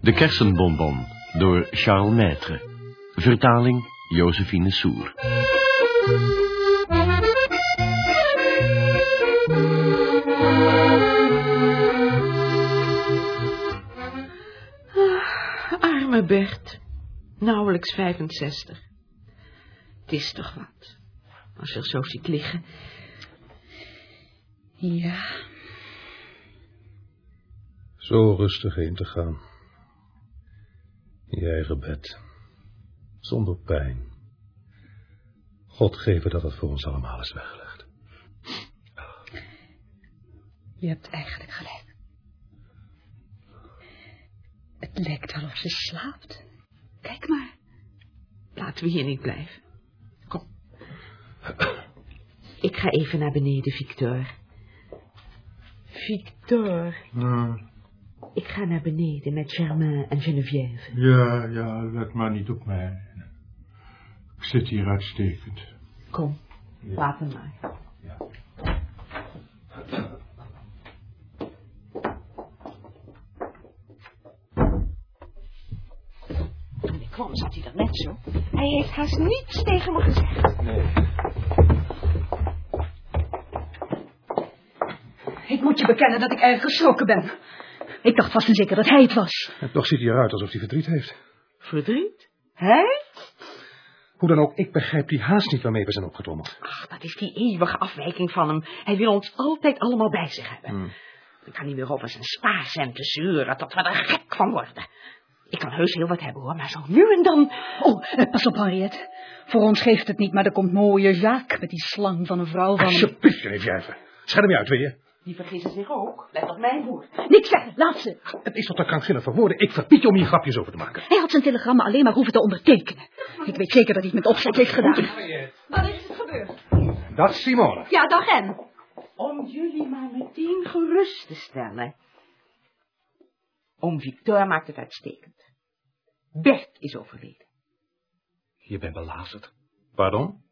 De kersenbonbon door Charles Maître. Vertaling Josephine Soer. Ah, arme Bert. Nauwelijks 65. Het is toch wat. Als je er zo ziet liggen. Ja, Zo rustig heen te gaan. In je eigen bed. Zonder pijn. God geven dat het voor ons allemaal is weggelegd. je hebt eigenlijk gelijk. Het lijkt wel of ze slaapt. Kijk maar. Laten we hier niet blijven. Kom. Ik ga even naar beneden, Victor. Victor. Ik ga naar beneden met Germain en Geneviève. Ja, ja, let maar niet op mij. Ik zit hier uitstekend. Kom, laat hem maar. Toen kwam zat hij er net zo. Hij heeft haast niets tegen me gezegd. Ik moet je bekennen dat ik erg geschrokken ben. Ik dacht vast en zeker dat hij het was. En toch ziet hij eruit alsof hij verdriet heeft. Verdriet? Hij? Hoe dan ook, ik begrijp die haast niet waarmee we zijn opgetrommeld. Ach, dat is die eeuwige afwijking van hem. Hij wil ons altijd allemaal bij zich hebben. Hmm. Ik kan niet meer over zijn spaarcenten zeuren, tot we er gek van worden. Ik kan heus heel wat hebben hoor, maar zo nu en dan... Oh, eh, pas op, Henriette. Voor ons geeft het niet, maar er komt mooie Jacques met die slang van een vrouw van... Alsjeblieft, Geneviève. Schud hem je uit, wil je? Die vergissen zich ook. Let op mijn woord. Niks zeggen, laat ze. Het is tot de krankzinnig van woorden. Ik verbied je om hier grapjes over te maken. Hij had zijn telegrammen alleen maar hoeven te ondertekenen. Ik weet zeker dat hij het met opzet heeft gedaan. Wat is er gebeurd? Dat is Simone. Ja, dag en. Om jullie maar meteen gerust te stellen. Oom Victor maakt het uitstekend. Bert is overleden. Je bent belazerd. Pardon?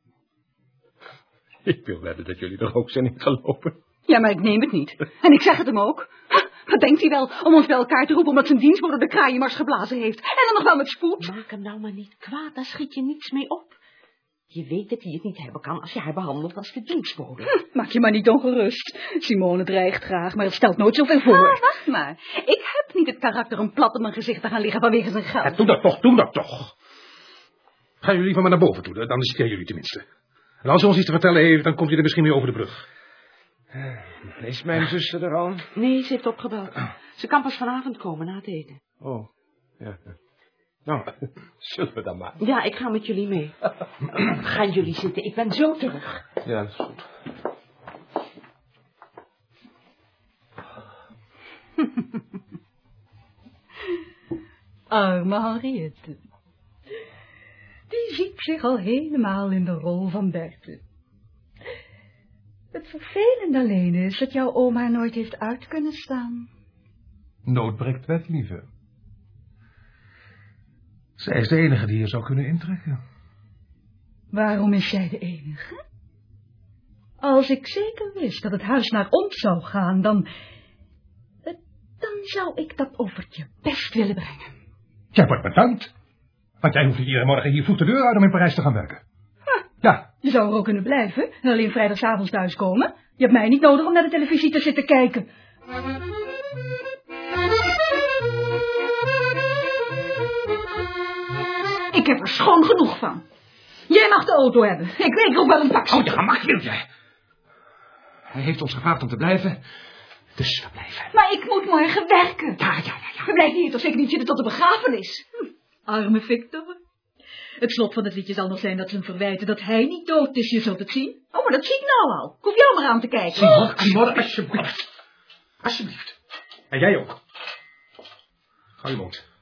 Ik wil wedden dat jullie er ook zijn in gelopen. Ja, maar ik neem het niet. En ik zeg het hem ook. Wat denkt hij wel om ons bij elkaar te roepen omdat zijn dienstbode de kraaienmars geblazen heeft? En dan nog wel met spoed? Maak hem nou maar niet kwaad, daar schiet je niets mee op. Je weet dat hij het niet hebben kan als je haar behandelt als de dienstbode. Maak je maar niet ongerust. Simone dreigt graag, maar het stelt nooit zoveel voor. Ah, wacht maar. Ik heb niet het karakter om plat op mijn gezicht te gaan liggen vanwege zijn geld. Ja, doe dat toch, doe dat toch. Gaan jullie liever maar naar boven toe, dan citeer jullie tenminste. En als hij ons iets te vertellen heeft, dan komt hij er misschien weer over de brug. Is mijn zuster er al? Nee, ze heeft opgebeld. Ze kan pas vanavond komen na het eten. Oh, ja. ja. Nou, zullen we dan maar. Ja, ik ga met jullie mee. Gaan jullie zitten, ik ben zo terug. Ja, dat is goed. Arme Henriette. Die ziet zich al helemaal in de rol van Berthe. Het vervelende alleen is dat jouw oma nooit heeft uit kunnen staan. Nood breekt wet, lieve. Zij is de enige die je zou kunnen intrekken. Waarom is jij de enige? Als ik zeker wist dat het huis naar ons zou gaan, dan... eh, dan zou ik dat offertje best willen brengen. Jij wordt bedankt. Want jij hoeft niet iedere morgen hier vroeg de deur uit om in Parijs te gaan werken. Ja, Je zou er ook kunnen blijven en alleen vrijdagavond thuiskomen. Je hebt mij niet nodig om naar de televisie te zitten kijken. Ik heb er schoon genoeg van. Jij mag de auto hebben. Ik weet ook wel een taxi. Oh, je wil je. Hij heeft ons gevraagd om te blijven, dus we blijven. Maar ik moet morgen werken. Ja, ja, ja, ja. We blijven hier toch zeker niet zitten tot de begrafenis. Hm, Arme Victor. Het slot van het liedje zal nog zijn dat ze hem verwijten dat hij niet dood is. Je zult het zien. Oh, maar dat zie ik nou al. Hoef jou maar aan te kijken. Simon, Simon, alsjeblieft. Alsjeblieft. En jij ook. Hou je mond.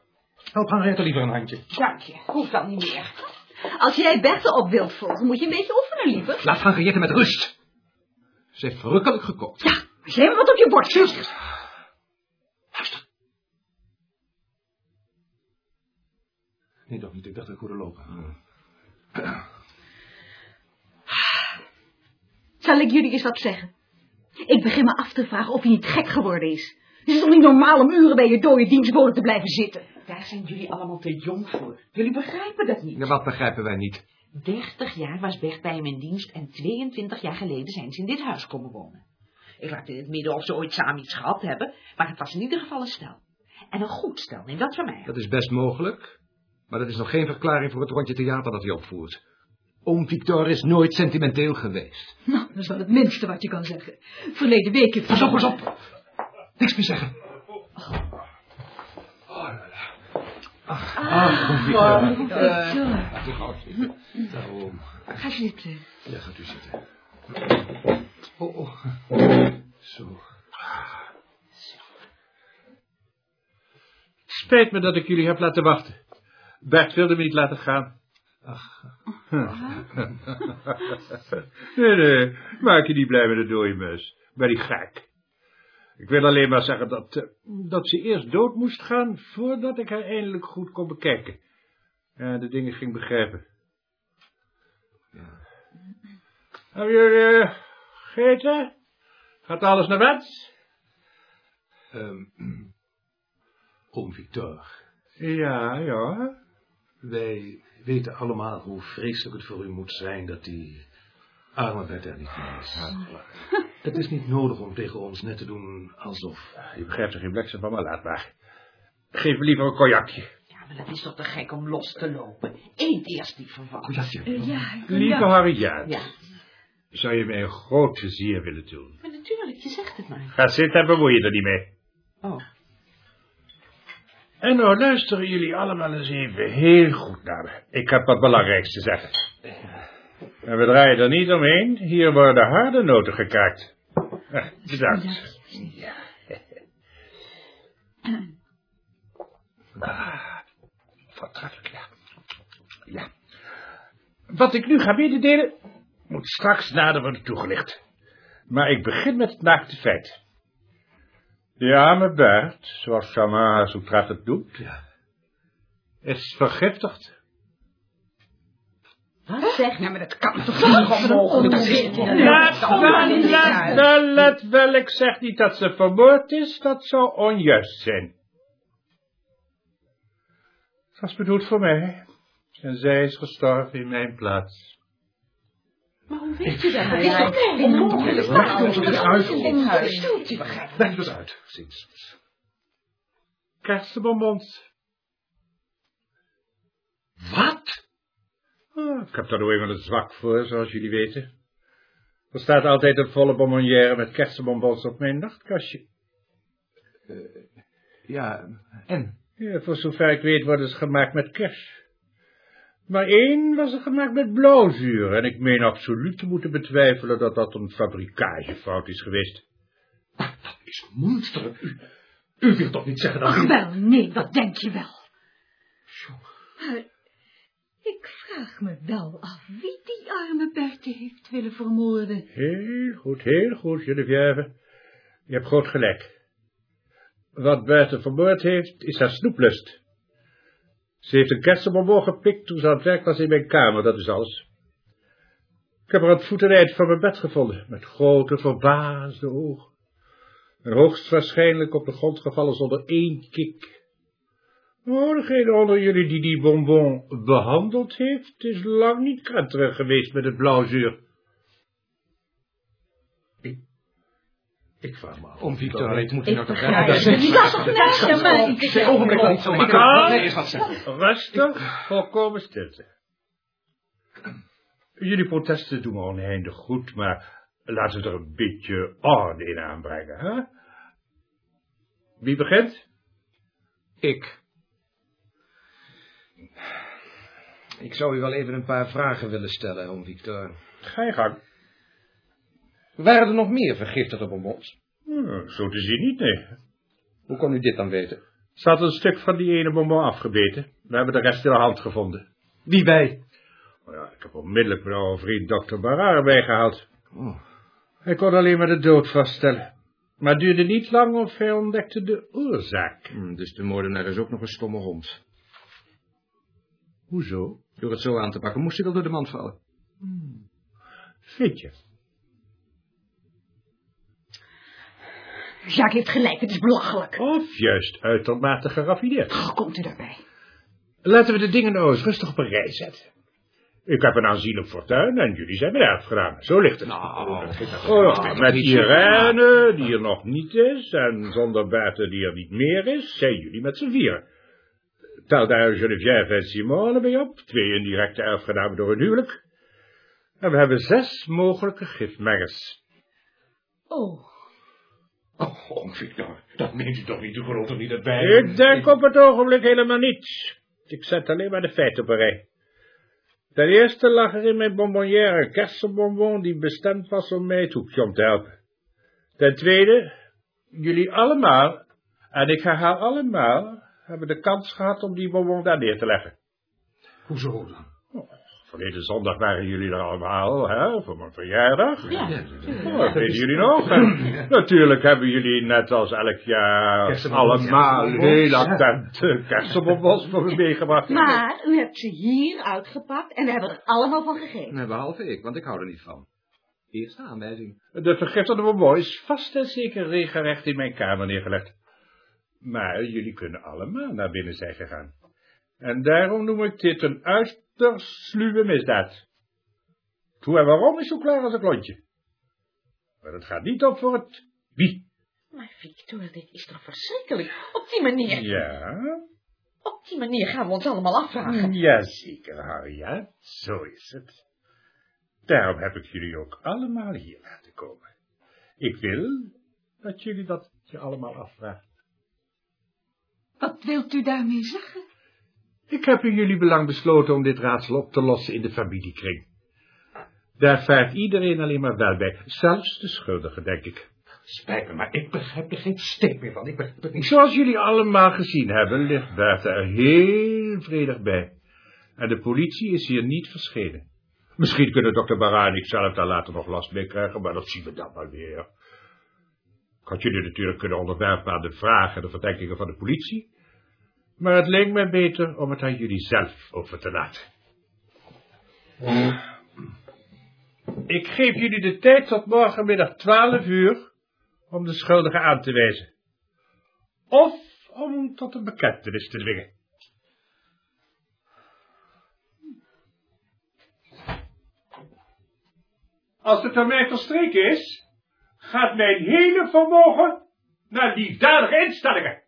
Help Henriette liever een handje. Dank je, hoeft dan niet meer. Als jij Berthe op wilt volgen, moet je een beetje oefenen, liever. Laat Henriette met rust. Ze heeft verrukkelijk gekookt. Ja, als jij maar wat op je bord zit. Nee, toch niet. Ik dacht dat ik hoorde lopen. Zal ik jullie eens wat zeggen? Ik begin me af te vragen of hij niet gek geworden is. Het is toch niet normaal om uren bij je dode dienstbode te blijven zitten? Daar zijn jullie allemaal te jong voor. Jullie begrijpen dat niet. Ja, wat begrijpen wij niet? 30 jaar was Bert bij hem in dienst en 22 jaar geleden zijn ze in dit huis komen wonen. Ik laat in het midden of ze ooit samen iets gehad hebben, maar het was in ieder geval een stel. En een goed stel, neem dat van mij. Dat is best mogelijk. Maar dat is nog geen verklaring voor het rondje theater dat hij opvoert. Oom Victor is nooit sentimenteel geweest. Nou, dat is wel het minste wat je kan zeggen. Verleden week heeft. Pas op, pas op. Niks meer zeggen. Ach, ach. Laat u gauw zitten. Daarom. Ga zitten. Ja, gaat u zitten. Oh, oh. Zo. Spijt me dat ik jullie heb laten wachten. Bert wilde me niet laten gaan. Ach. nee, nee, maak je niet blij met de dode mus. Ben ik gek. Ik wil alleen maar zeggen dat, eh, dat ze eerst dood moest gaan voordat ik haar eindelijk goed kon bekijken. En de dingen ging begrijpen. Hebben jullie uh, gegeten? Gaat alles naar wens? Ehm, oom Victor. Ja, ja. Wij weten allemaal hoe vreselijk het voor u moet zijn dat die arme er niet meer is. Het is niet nodig om tegen ons net te doen alsof... Je begrijpt er geen bliksem van, maar laat maar. Geef me liever een cognacje. Ja, maar dat is toch te gek om los te lopen. Eet eerst die verval. Goeiatje. Eh, ja, Lieve Harriet, Ja, zou je mij een groot plezier willen doen? maar natuurlijk, je zegt het maar. Ga zitten en bemoei je er niet mee. Oh, En nou luisteren jullie allemaal eens even heel goed naar me. Ik heb wat belangrijks te zeggen. En we draaien er niet omheen. Hier worden harde noten gekraakt. Eh, Bedankt. Ja. Ah, Voortreffelijk, ja. Ja. Wat ik nu ga mededelen, moet straks nader worden toegelicht. Maar ik begin met het naakte feit. De arme Bert, zoals haar zo treffend doet, Ja. is vergiftigd. Wat zeg? Nou, maar dat kan toch niet onmogelijk zijn? Let wel, let wel, let wel. Ik zeg niet dat ze vermoord is, dat zou onjuist zijn. Het was bedoeld voor mij. En zij is gestorven in mijn plaats. maar hoe weet je dat? Het is toch onmogelijk? Leg ons het uit, Leg het uit, sinds. Kersenbonbons. Wat? Ah, ik heb daar nou eenmaal een zwak voor, zoals jullie weten. Er staat altijd een volle bonbonnière met kersenbonbons op mijn nachtkastje. Ja, en? Ja, voor zover ik weet worden ze gemaakt met kers. Maar één was er gemaakt met blauwzuur, en ik meen absoluut te moeten betwijfelen dat dat een fabrikagefout is geweest. Maar dat is monster. U, u wilt toch niet zeggen dat Ach u... wel, nee, dat denk je wel. Maar ik vraag me wel af wie die arme Berthe heeft willen vermoorden. Heel goed, heel goed, Geneviève. Je hebt groot gelijk. Wat Berthe vermoord heeft, is haar snoeplust. Ze heeft een kersenbonbon gepikt toen ze aan het werk was in mijn kamer, dat is alles. Ik heb haar aan het voeteneind van mijn bed gevonden, met grote verbaasde ogen. En hoogstwaarschijnlijk op de grond gevallen zonder één kik. Oh, degene onder jullie die die bonbon behandeld heeft, is lang niet krenterig geweest met het blauwzuur. Ik vraag me af. Oom Victor, ik moet Ik nou toch het. Ik was toch net, maar ik... Geen ogenblik nog niet zo maken. Ah. Rustig, volkomen stilte. Jullie protesten doen me oneindig goed, maar laten we er een beetje orde in aanbrengen, hè? Wie begint? Ik. Ik zou u wel even een paar vragen willen stellen, oom Victor. Ga je gang. Waren er nog meer vergiftigde bonbons? Hm, zo te zien niet, nee. Hoe kon u dit dan weten? Ze had een stuk van die ene bonbon afgebeten. We hebben de rest in de hand gevonden. Wie bij? Nou ja, ik heb onmiddellijk mijn oude vriend dokter Barrar bijgehaald. Oh. Hij kon alleen maar de dood vaststellen. Maar het duurde niet lang of hij ontdekte de oorzaak. Hm, dus de moordenaar is ook nog een stomme hond. Hoezo? Door het zo aan te pakken moest hij wel door de mand vallen. Vind je? Jacques heeft gelijk, het is belachelijk. Of juist uitermate geraffineerd. Hoe komt u daarbij? Laten we de dingen nou eens rustig op een rij zetten. Ik heb een aanzienlijk fortuin en jullie zijn mijn erfgenamen. Zo ligt het. Nou, Oh, met Irene, die er nog niet is, en zonder Berthe, die er niet meer is, zijn jullie met z'n vier. Tel daar Geneviève en Simone bij op, twee indirecte erfgenamen door een huwelijk. En we hebben zes mogelijke gifmengers. Oh, Oh, Victor, dat meent u toch niet? U gelooft toch niet dat wij... Ik denk op het ogenblik helemaal niet. Ik zet alleen maar de feiten op een rij. Ten eerste lag er in mijn bonbonnière een kersenbonbon die bestemd was om mij het hoekje om te helpen. Ten tweede, jullie allemaal, en ik herhaal allemaal, hebben de kans gehad om die bonbon daar neer te leggen. Hoezo dan? Verleden zondag waren jullie er allemaal, hè, voor mijn verjaardag. ja. Oh, dat weten jullie nog. En natuurlijk hebben jullie net als elk jaar allemaal ja. heel attent kersenbonbons voor me meegebracht. Maar u hebt ze hier uitgepakt en we hebben er allemaal van gegeten. Nee, behalve ik, want ik hou er niet van. Eerste aanwijzing. De vergiftigde bonbon is vast en zeker regelrecht in mijn kamer neergelegd. Maar jullie kunnen allemaal naar binnen zijn gegaan. En daarom noem ik dit een uiterst sluwe misdaad. Hoe en waarom is zo klaar als een klontje. Maar het gaat niet op voor het wie. Maar Victor, dit is toch verschrikkelijk? Op die manier, Ja, op die manier gaan we ons allemaal afvragen. jazeker, Harriet, zo is het. Daarom heb ik jullie ook allemaal hier laten komen. Ik wil dat jullie dat je allemaal afvraagt. Wat wilt u daarmee zeggen? Ik heb in jullie belang besloten om dit raadsel op te lossen in de familiekring. Daar vaart iedereen alleen maar wel bij, zelfs de schuldige, denk ik. Spijt me, maar ik begrijp er geen steek meer van. Ik begrijp het niet. Zoals jullie allemaal gezien hebben, ligt Bertha er heel vredig bij. En de politie is hier niet verschenen. Misschien kunnen dokter ik zelf daar later nog last mee krijgen, maar dat zien we dan wel weer. Ik had jullie natuurlijk kunnen onderwerpen aan de vragen en de verdenkingen van de politie. Maar het leek mij beter om het aan jullie zelf over te laten. Ik geef jullie de tijd tot morgenmiddag 12 uur om de schuldige aan te wijzen. Of om tot een bekentenis te dwingen. Als de termijn verstreken is, gaat mijn hele vermogen naar liefdadige instellingen.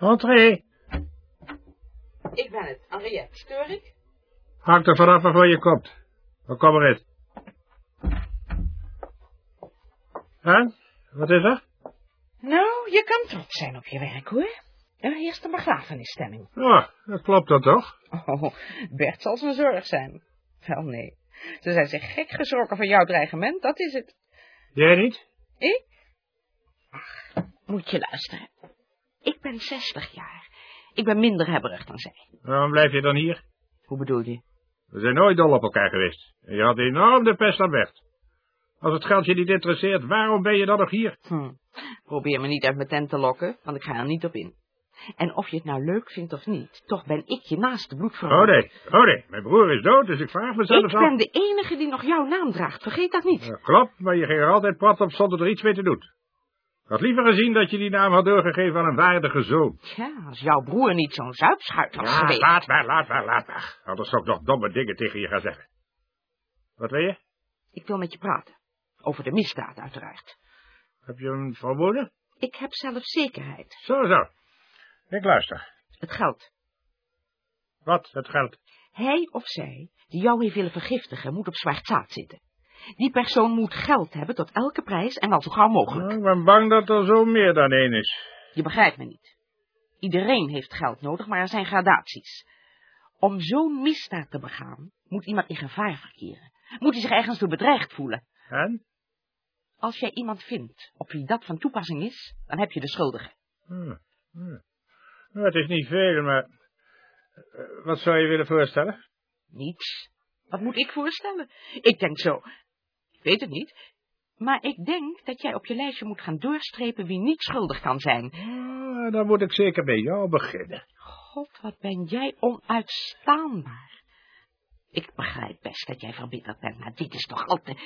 Entree. Ik ben het, Henriette. Steur ik? Hangt er vanaf waarvoor je komt. Dan kom erin. En? Wat is er? Nou, je kan trots zijn op je werk, hoor. Er heerst een begrafenisstemming. Oh, dat klopt dan toch? Oh, Bert zal zijn zorg zijn. Wel, nee. Ze zijn zich gek geschrokken van jouw dreigement, dat is het. Jij niet? Ik? Ach, moet je luisteren. Ik ben 60 jaar. Ik ben minder hebberig dan zij. Waarom blijf je dan hier? Hoe bedoel je? We zijn nooit dol op elkaar geweest. En je had enorm de pest aan Bert. Als het geld je niet interesseert, waarom ben je dan nog hier? Hm. Probeer me niet uit mijn tent te lokken, want ik ga er niet op in. En of je het nou leuk vindt of niet, toch ben ik je naaste bloedverwant. Oh nee, oh nee, mijn broer is dood, dus ik vraag mezelf Ik af... ben de enige die nog jouw naam draagt, vergeet dat niet. Ja, klopt, maar je ging er altijd prat op zonder er iets mee te doen. Ik had liever gezien dat je die naam had doorgegeven aan een waardige zoon. Tja, als jouw broer niet zo'n zuipschuit was Ja, geweest. laat maar, laat maar, laat maar. Anders zou ik nog domme dingen tegen je gaan zeggen. Wat wil je? Ik wil met je praten. Over de misdaad, uiteraard. Heb je een vermoeden? Ik heb zelf zekerheid. Zo, zo. Ik luister. Het geld. Wat, het geld? Hij of zij, die jou heeft willen vergiftigen, moet op zwart zaad zitten. Die persoon moet geld hebben tot elke prijs en al zo gauw mogelijk. Ik ben bang dat er zo meer dan één is. Je begrijpt me niet. Iedereen heeft geld nodig, maar er zijn gradaties. Om zo'n misdaad te begaan, moet iemand in gevaar verkeren. Moet hij zich ergens door bedreigd voelen. En? Als jij iemand vindt op wie dat van toepassing is, dan heb je de schuldige. Hm, hm. Nou, het is niet veel, maar... eh, Wat zou je willen voorstellen? Niets. Wat moet ik voorstellen? Ik denk zo. Ik weet het niet. Maar ik denk dat jij op je lijstje moet gaan doorstrepen wie niet schuldig kan zijn. Ah, dan moet ik zeker bij jou beginnen. God, wat ben jij onuitstaanbaar. Ik begrijp best dat jij verbitterd bent, maar dit is toch altijd...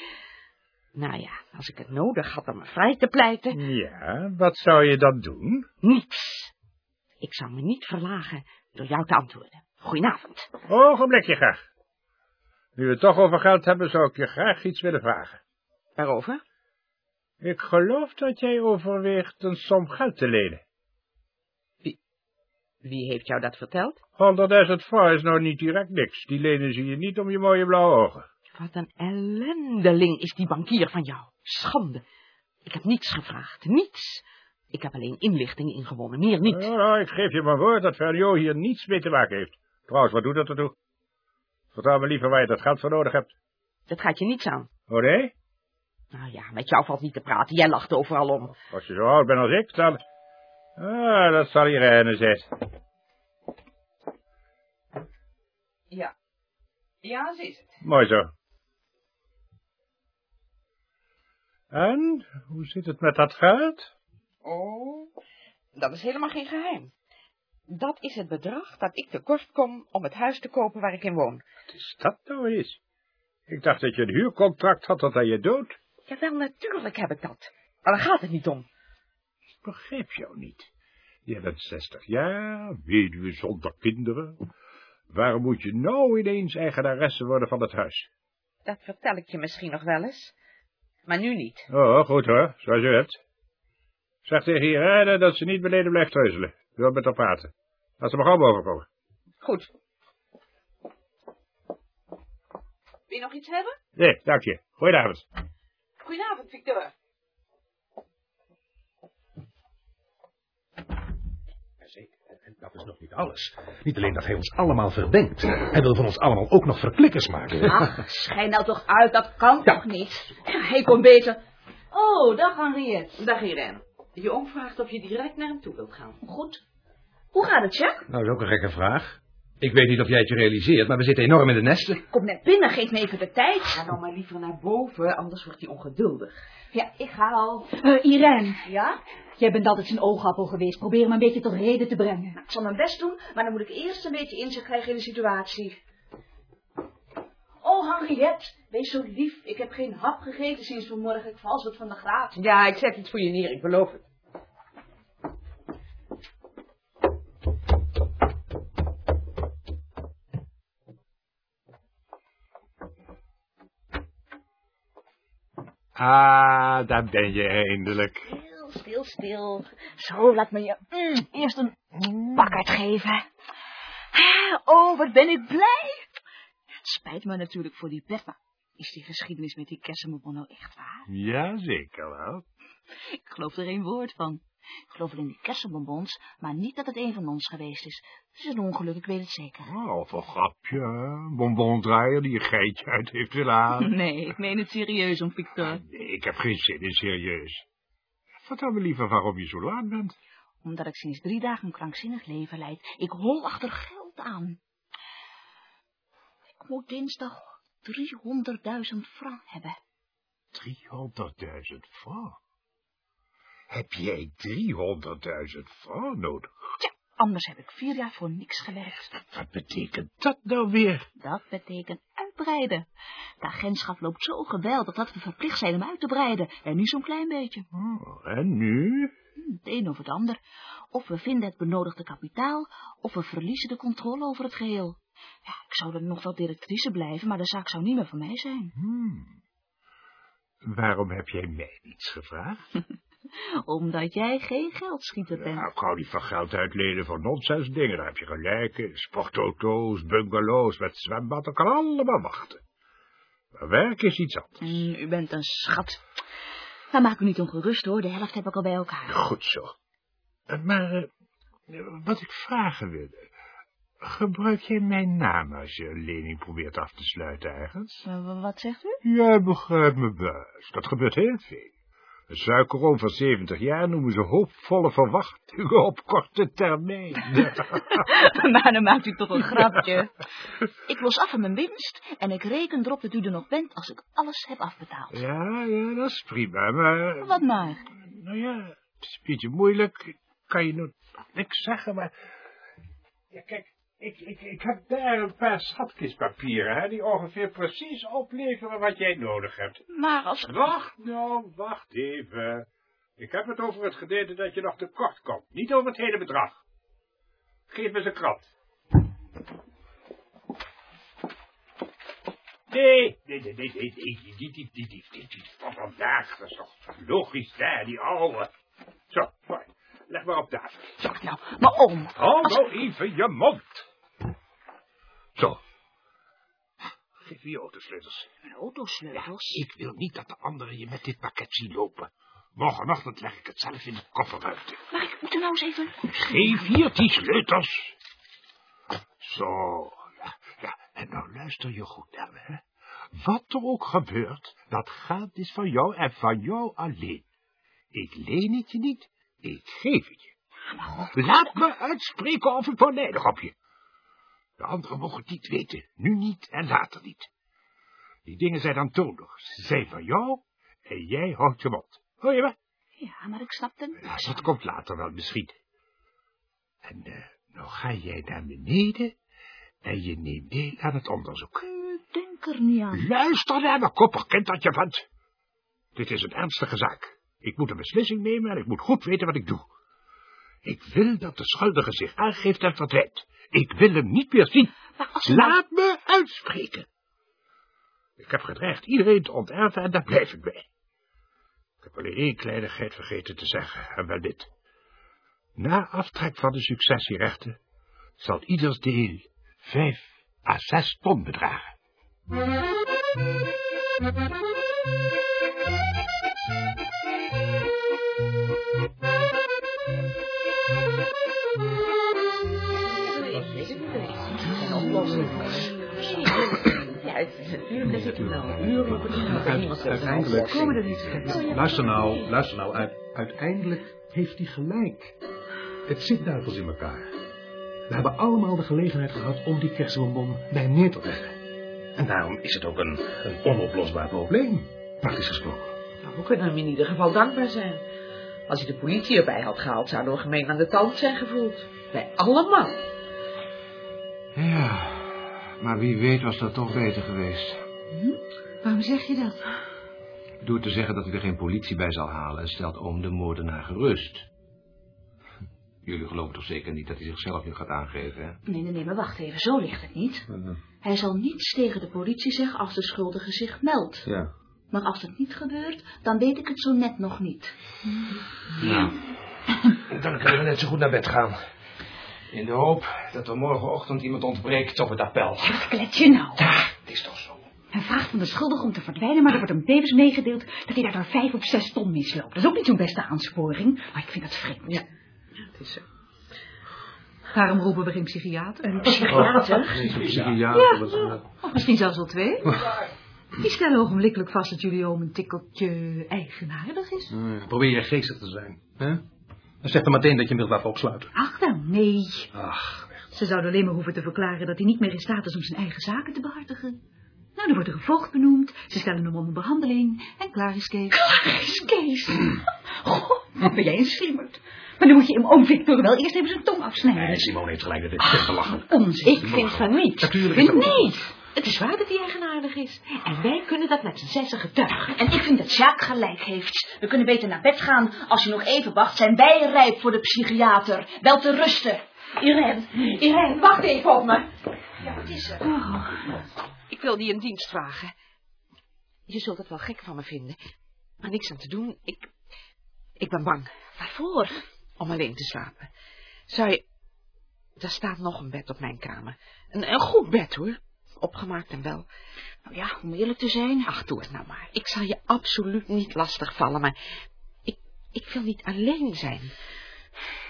Nou ja, als ik het nodig had om me vrij te pleiten... Ja, wat zou je dan doen? Niets. Ik zou me niet verlagen door jou te antwoorden. Goedenavond. Ogenblikje graag. Nu we het toch over geld hebben, zou ik je graag iets willen vragen. Waarover? Ik geloof dat jij overweegt een som geld te lenen. Wie heeft jou dat verteld? 100.000 francs is nou niet direct niks. Die lenen ze je niet om je mooie blauwe ogen. Wat een ellendeling is die bankier van jou. Schande. Ik heb niets gevraagd, niets. Ik heb alleen inlichtingen ingewonnen, meer niet. Nou, nou, ik geef je mijn woord dat Verniot hier niets mee te maken heeft. Trouwens, wat doet dat ertoe? Vertel me liever waar je dat geld voor nodig hebt. Dat gaat je niets aan. Oh nee? Nou ja, met jou valt niet te praten. Jij lacht overal om. Als je zo oud bent als ik, dan... Ah, dat zal Irene zijn. Ja. Ja, zo is het. Mooi zo. En, hoe zit het met dat geld? Oh, dat is helemaal geen geheim. Dat is het bedrag dat ik tekort kom om het huis te kopen waar ik in woon. Wat is dat nou eens? Ik dacht dat je een huurcontract had tot aan je dood. Jawel, natuurlijk heb ik dat. Maar daar gaat het niet om. Ik begrijp jou niet. Je bent zestig jaar, weduwe zonder kinderen. Waarom moet je nou ineens eigenaresse worden van het huis? Dat vertel ik je misschien nog wel eens. Maar nu niet. Oh, goed hoor, zoals je hebt. Zeg tegen Irene dat ze niet beneden blijft treuzelen. Ik wil met haar praten. Laat ze maar gauw boven komen. Goed. Wil je nog iets hebben? Nee, dank je. Goedenavond. Goedenavond, Victor. Zeker. En dat is nog niet alles. Niet alleen dat hij ons allemaal verdenkt. Hij wil van ons allemaal ook nog verklikkers maken. Ach, schijn nou toch uit, dat kan Ja. toch niet? Hij kon beter... Oh, dag Henriette. Dag Irene. Je oom vraagt of je direct naar hem toe wilt gaan. Goed. Hoe gaat het, Jack? Nou, dat is ook een gekke vraag. Ik weet niet of jij het je realiseert, maar we zitten enorm in de nesten. Kom net binnen, geef me even de tijd. Ga nou maar liever naar boven, anders wordt hij ongeduldig. Ja, ik ga al. Eh, Irene, Ja? jij bent altijd zijn oogappel geweest. Probeer hem een beetje tot reden te brengen. Nou, ik zal mijn best doen, maar dan moet ik eerst een beetje inzicht krijgen in de situatie. Oh, Henriette, wees zo lief. Ik heb geen hap gegeten sinds vanmorgen. Ik val wat van de graad. Ja, ik zet iets voor je neer, ik beloof het. Ah, daar ben je eindelijk. Stil, stil, stil. Zo, laat me je mm, eerst een bakkerd geven. Ah, Oh, wat ben ik blij. Het spijt me natuurlijk voor die maar is die geschiedenis met die kersenbonbon nou echt waar? Ja, zeker wel. Ik geloof er geen woord van. Ik geloof wel in die kersenbonbons, maar niet dat het een van ons geweest is. Het is een ongeluk, ik weet het zeker. Oh, of een grapje, hè? bonbondraaier die een geitje uit heeft willen halen. Nee, ik meen het serieus om Victor. Nee, ik heb geen zin in serieus. Vertel me liever waarom je zo laat bent. Omdat ik sinds drie dagen een krankzinnig leven leid. Ik hol achter geld aan. Moet dinsdag 300.000 francs hebben. 300.000 francs? Heb jij 300.000 francs nodig? Tja, anders heb ik vier jaar voor niks gewerkt. Wat betekent dat nou weer? Dat betekent uitbreiden. De agentschap loopt zo geweldig dat we verplicht zijn om uit te breiden. En nu zo'n klein beetje. Oh, en nu? Het een of het ander. Of we vinden het benodigde kapitaal, of we verliezen de controle over het geheel. Ja, ik zou er nog wel directrice blijven, maar de zaak zou niet meer van mij zijn. Hmm. Waarom heb jij mij niets gevraagd? Omdat jij geen geldschieter bent. Nou, ik hou niet van geld uitlenen voor nonsens dingen, daar heb je gelijk in. Sportauto's, bungalows met zwembad, dat kan allemaal wachten. Maar werk is iets anders. Mm, u bent een schat. Maar maak u niet ongerust hoor, de helft heb ik al bij elkaar. Goed zo. Eh, Maar eh, wat ik vragen wilde, gebruik jij mijn naam als je een lening probeert af te sluiten ergens? Eh, wa- wat zegt u? Jij begrijpt me best, dat gebeurt heel veel. Een suikeroom van 70 jaar noemen ze hoopvolle verwachtingen op korte termijn. maar dan maakt u toch een grapje. Ik los af van mijn winst en ik reken erop dat u er nog bent als ik alles heb afbetaald. Ja, ja, dat is prima, maar... Wat maar? Nou ja, het is een beetje moeilijk. Ik kan je nog niks zeggen, maar... Ja, kijk, ik, ik, ik heb daar een paar schatkistpapieren, hè, die ongeveer precies opleveren wat jij nodig hebt. Maar als... Wacht nou, wacht even. Ik heb het over het gedeelte dat je nog tekort komt, niet over het hele bedrag. Geef me eens een krant. Nee, nee, nee, nee, nee, nee, die, die, die, die, die, die, die van vandaag, dat is toch logisch, hè, die oude. Zo, fijn. Leg maar op tafel. Ja, nou, maar om. Hou nou even je mond. Zo. Geef je autosleutels. Mijn autosleutels? Ik wil niet dat de anderen je met dit pakket zien lopen. Morgenochtend leg ik het zelf in de kofferruimte. Maar ik moet er nou eens even... Geef hier die sleutels. Zo, ja, ja. En nou luister je goed naar me, hè. Wat er ook gebeurt, dat geld is van jou en van jou alleen. Ik leen het je niet, ik geef het je. Laat me uitspreken of ik venijnig op je. De anderen mogen het niet weten, nu niet en later niet. Die dingen zijn aantoonbaar, ze zijn van jou en jij houdt je mond. Hoor je me? Ja, maar ik snap hem. Ja, dat komt later wel misschien. En uh, nou ga jij naar beneden en je neemt deel aan het onderzoek. Ik denk er niet aan. Luister naar me, kopperkind dat je bent. Dit is een ernstige zaak. Ik moet een beslissing nemen en ik moet goed weten wat ik doe. Ik wil dat de schuldige zich aangeeft en verdwijnt. Ik wil hem niet meer zien. Laat me uitspreken. Ik heb gedreigd iedereen te onterven en daar blijf ik bij. Ik heb alleen één kleinigheid vergeten te zeggen, en wel dit. Na aftrek van de successierechten zal ieders deel vijf à zes ton bedragen. Uiteindelijk, er luister nou, luister nou, uit- uiteindelijk heeft hij gelijk. Het zit duivels in elkaar. We hebben allemaal de gelegenheid gehad om die kersenbonbon bij neer te leggen. En daarom is het ook een, een onoplosbaar probleem, praktisch gesproken. Nou, we kunnen hem in ieder geval dankbaar zijn. Als hij de politie erbij had gehaald, zouden we gemeen aan de tand zijn gevoeld. Wij allemaal. Ja, maar wie weet was dat toch beter geweest. Waarom zeg je dat? Door te zeggen dat hij er geen politie bij zal halen... stelt oom de moordenaar gerust. Jullie geloven toch zeker niet dat hij zichzelf nu gaat aangeven, hè? Nee, nee, nee, maar wacht even, zo ligt het niet. Hij zal niets tegen de politie zeggen als de schuldige zich meldt. Ja. Maar als het niet gebeurt, dan weet ik het zo net nog niet. Nou, dan kunnen we net zo goed naar bed gaan. In de hoop dat er morgenochtend iemand ontbreekt op het appel. Wat klet je nou? Het is toch zo. Hij vraagt van de schuldige om te verdwijnen, maar er wordt hem tevens meegedeeld dat hij daardoor vijf of zes ton misloopt. Dat is ook niet zo'n beste aansporing, maar ik vind dat vreemd. Ja, het is zo. Waarom roepen we geen psychiater? Een psychiater? Een psychiater. Of misschien zelfs wel twee. Die stellen ogenblikkelijk vast dat jullie oom een tikkeltje eigenaardig is. Eh, Probeer je geestig te zijn. Hè? Dan zeg dan meteen dat je hem wilt laten opsluiten. Ach dan, nee. Ach, echt. Ze zouden alleen maar hoeven te verklaren dat hij niet meer in staat is om zijn eigen zaken te behartigen. Nou, dan wordt er een voogd benoemd, ze stellen hem onder behandeling en klaar is Kees. Klaar is Kees? Goh, wat ben jij een slimmerd. Maar dan moet je hem oom Victor wel eerst even zijn tong afsnijden. Nee, Simone heeft gelijk, dat is echt te lachen. Onzin. Ik vind van niet. Natuurlijk Vind is dat niet. Het is waar dat hij eigenaardig is. En wij kunnen dat met z'n zessen getuigen. En ik vind dat Sjaak gelijk heeft. We kunnen beter naar bed gaan. Als je nog even wacht, zijn wij rijp voor de psychiater. Wel te rusten. Irene, Irene, wacht even op me. Ja, wat is er? Ik wil die in dienst vragen. Je zult het wel gek van me vinden. Maar niks aan te doen. Ik, ik ben bang. Waarvoor? Om alleen te slapen. Zou je... Er staat nog een bed op mijn kamer. Een, een goed bed, hoor. Opgemaakt en wel. Nou ja, om eerlijk te zijn. Ach, doe het nou maar. Ik zal je absoluut niet lastig vallen, maar... Ik, ik wil niet alleen zijn.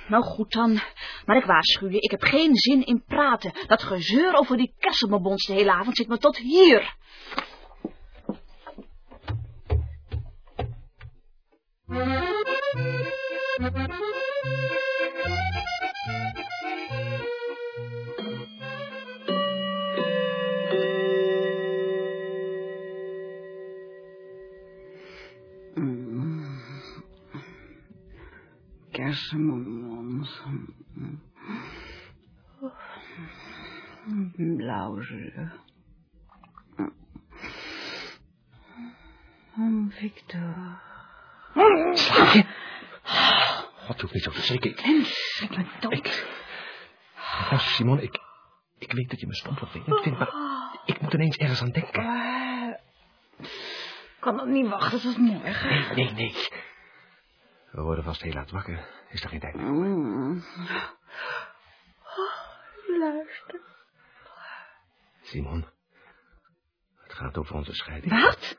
Nou goed dan. Maar ik waarschuw je, ik heb geen zin in praten. Dat gezeur over die kersenbonbons de hele avond zit me tot hier. Blauwzuur. Victor. God, hoeft niet zo te schrikken. Ik, ik ben dood. ik... Simon, ik... Ik weet dat je me stom vervelend vindt, maar... Ik moet ineens ergens aan denken. Eh, kan dat niet wachten tot morgen? Nee, nee, nee. We worden vast heel laat wakker. Is er geen tijd meer. Mm. Luister. Simon, het gaat over onze scheiding. Wat?